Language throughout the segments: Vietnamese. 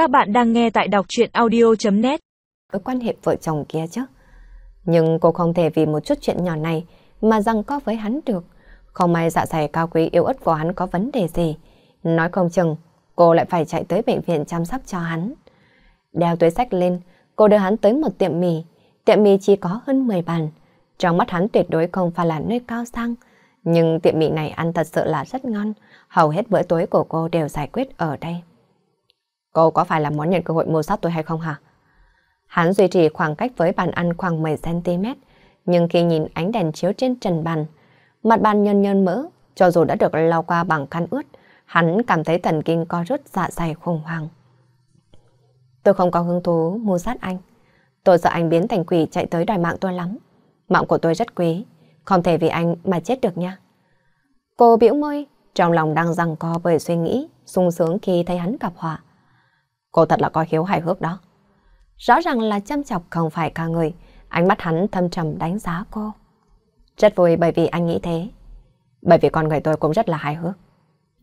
Các bạn đang nghe tại đọc chuyện audio.net Với quan hệ vợ chồng kia chứ. Nhưng cô không thể vì một chút chuyện nhỏ này mà rằng có với hắn được. Không may dạ dày cao quý yếu ớt của hắn có vấn đề gì. Nói không chừng, cô lại phải chạy tới bệnh viện chăm sóc cho hắn. Đeo túi sách lên, cô đưa hắn tới một tiệm mì. Tiệm mì chỉ có hơn 10 bàn. Trong mắt hắn tuyệt đối không phải là nơi cao sang. Nhưng tiệm mì này ăn thật sự là rất ngon. Hầu hết bữa tối của cô đều giải quyết ở đây. Cô có phải là muốn nhận cơ hội mua sát tôi hay không hả? Hắn duy trì khoảng cách với bàn ăn khoảng 10cm, nhưng khi nhìn ánh đèn chiếu trên trần bàn, mặt bàn nhân nhân mỡ, cho dù đã được lau qua bằng khăn ướt, hắn cảm thấy thần kinh co rút dạ dày khủng hoảng. Tôi không có hứng thú mua sát anh. Tôi sợ anh biến thành quỷ chạy tới đòi mạng tôi lắm. Mạng của tôi rất quý, không thể vì anh mà chết được nha. Cô biểu môi, trong lòng đang rằng co bởi suy nghĩ, sung sướng khi thấy hắn gặp họa. Cô thật là coi khiếu hài hước đó. Rõ ràng là chăm chọc không phải ca người, ánh mắt hắn thâm trầm đánh giá cô. Rất vui bởi vì anh nghĩ thế. Bởi vì con người tôi cũng rất là hài hước.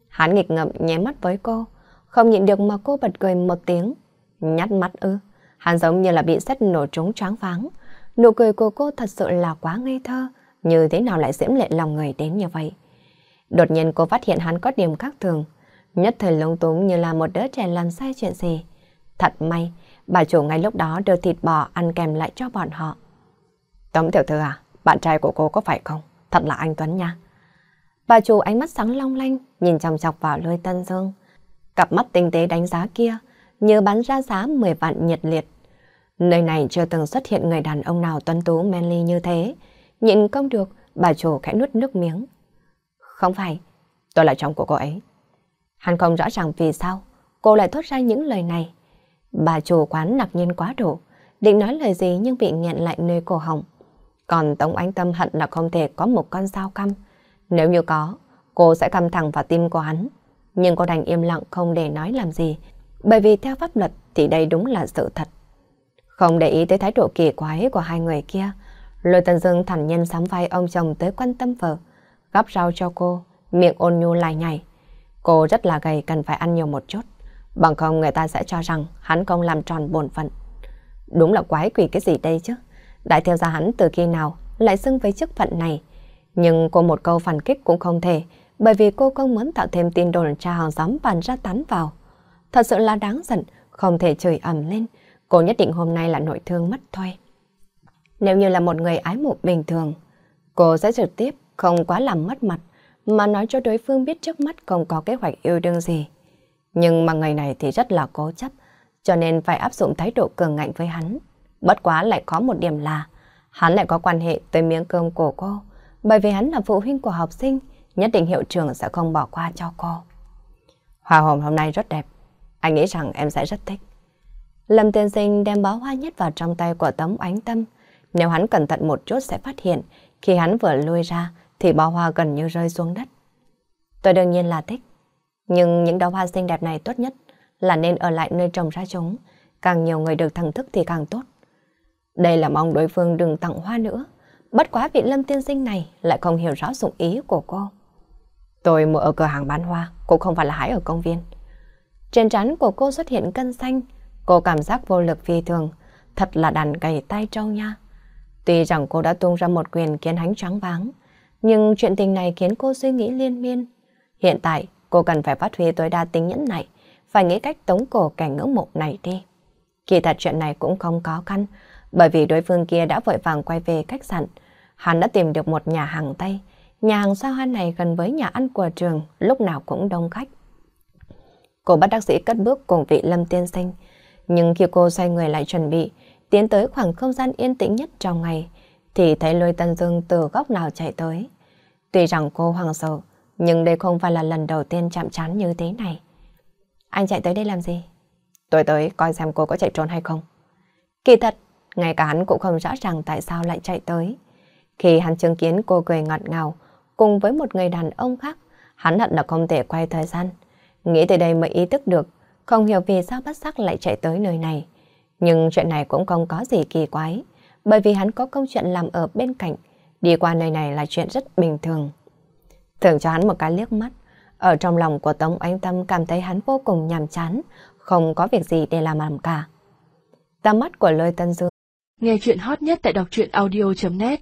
Hắn nghịch ngậm nhém mắt với cô, không nhịn được mà cô bật cười một tiếng. Nhắt mắt ư, hắn giống như là bị xét nổ trúng choáng váng. Nụ cười của cô thật sự là quá ngây thơ, như thế nào lại diễm lệ lòng người đến như vậy. Đột nhiên cô phát hiện hắn có điểm khác thường, nhất thời lúng túng như là một đứa trẻ làm sai chuyện gì. Thật may, bà chủ ngay lúc đó đưa thịt bò ăn kèm lại cho bọn họ. Tống tiểu thư à, bạn trai của cô có phải không? Thật là anh Tuấn nha. Bà chủ ánh mắt sáng long lanh, nhìn chòng chọc vào lôi tân dương. Cặp mắt tinh tế đánh giá kia, như bắn ra giá 10 vạn nhiệt liệt. Nơi này chưa từng xuất hiện người đàn ông nào tuấn tú manly như thế. Nhịn không được, bà chủ khẽ nuốt nước miếng. Không phải, tôi là chồng của cô ấy. Hắn không rõ ràng vì sao cô lại thốt ra những lời này. Bà chủ quán nặc nhiên quá độ, định nói lời gì nhưng bị nghẹn lại nơi cổ họng. Còn Tống Ánh Tâm hận là không thể có một con dao căm. Nếu như có, cô sẽ căm thẳng vào tim của hắn. Nhưng cô đành im lặng không để nói làm gì, bởi vì theo pháp luật thì đây đúng là sự thật. Không để ý tới thái độ kỳ quái của hai người kia, Lôi Tân Dương thản nhiên sắm vai ông chồng tới quan tâm vợ, gắp rau cho cô, miệng ôn nhu lại nhảy. Cô rất là gầy cần phải ăn nhiều một chút, bằng không người ta sẽ cho rằng hắn không làm tròn bổn phận. Đúng là quái quỷ cái gì đây chứ? Đại theo gia hắn từ khi nào lại xưng với chức phận này? Nhưng cô một câu phản kích cũng không thể, bởi vì cô không muốn tạo thêm tin đồn cha hàng xóm bàn ra tán vào. Thật sự là đáng giận, không thể chửi ẩm lên. Cô nhất định hôm nay là nội thương mất thôi. Nếu như là một người ái mộ bình thường, cô sẽ trực tiếp không quá làm mất mặt, mà nói cho đối phương biết trước mắt không có kế hoạch yêu đương gì. Nhưng mà người này thì rất là cố chấp, cho nên phải áp dụng thái độ cường ngạnh với hắn. Bất quá lại có một điểm là, hắn lại có quan hệ tới miếng cơm của cô, bởi vì hắn là phụ huynh của học sinh, nhất định hiệu trưởng sẽ không bỏ qua cho cô. Hoa hồng hôm nay rất đẹp, anh nghĩ rằng em sẽ rất thích. Lâm tiên sinh đem bó hoa nhất vào trong tay của tấm ánh tâm. Nếu hắn cẩn thận một chút sẽ phát hiện, khi hắn vừa lui ra thì bó hoa gần như rơi xuống đất. Tôi đương nhiên là thích, nhưng những đóa hoa xinh đẹp này tốt nhất là nên ở lại nơi trồng ra chúng. Càng nhiều người được thưởng thức thì càng tốt. Đây là mong đối phương đừng tặng hoa nữa. Bất quá vị lâm tiên sinh này lại không hiểu rõ dụng ý của cô. Tôi mua ở cửa hàng bán hoa, cũng không phải là hái ở công viên. Trên trán của cô xuất hiện cân xanh, cô cảm giác vô lực phi thường, thật là đàn cày tay trâu nha. Tuy rằng cô đã tung ra một quyền kiến hánh trắng váng, nhưng chuyện tình này khiến cô suy nghĩ liên miên. Hiện tại, cô cần phải phát huy tối đa tính nhẫn này, phải nghĩ cách tống cổ kẻ ngưỡng mộ này đi. Kỳ thật chuyện này cũng không có khăn, bởi vì đối phương kia đã vội vàng quay về khách sạn. Hắn đã tìm được một nhà hàng Tây, nhà hàng sao hoa này gần với nhà ăn của trường, lúc nào cũng đông khách. Cô bắt đắc sĩ cất bước cùng vị lâm tiên sinh, nhưng khi cô xoay người lại chuẩn bị, tiến tới khoảng không gian yên tĩnh nhất trong ngày, thì thấy lôi tân dương từ góc nào chạy tới. Tuy rằng cô hoàng sợ, nhưng đây không phải là lần đầu tiên chạm trán như thế này. Anh chạy tới đây làm gì? Tôi tới coi xem cô có chạy trốn hay không. Kỳ thật, ngay cả hắn cũng không rõ ràng tại sao lại chạy tới. Khi hắn chứng kiến cô cười ngọt ngào cùng với một người đàn ông khác, hắn hận là không thể quay thời gian. Nghĩ tới đây mới ý thức được, không hiểu vì sao bắt sắc lại chạy tới nơi này. Nhưng chuyện này cũng không có gì kỳ quái, bởi vì hắn có công chuyện làm ở bên cạnh, đi qua nơi này là chuyện rất bình thường. Thường cho hắn một cái liếc mắt, ở trong lòng của Tống Ánh Tâm cảm thấy hắn vô cùng nhàm chán, không có việc gì để làm làm cả. Tầm mắt của lôi tân dương Nghe chuyện hot nhất tại đọc truyện audio.net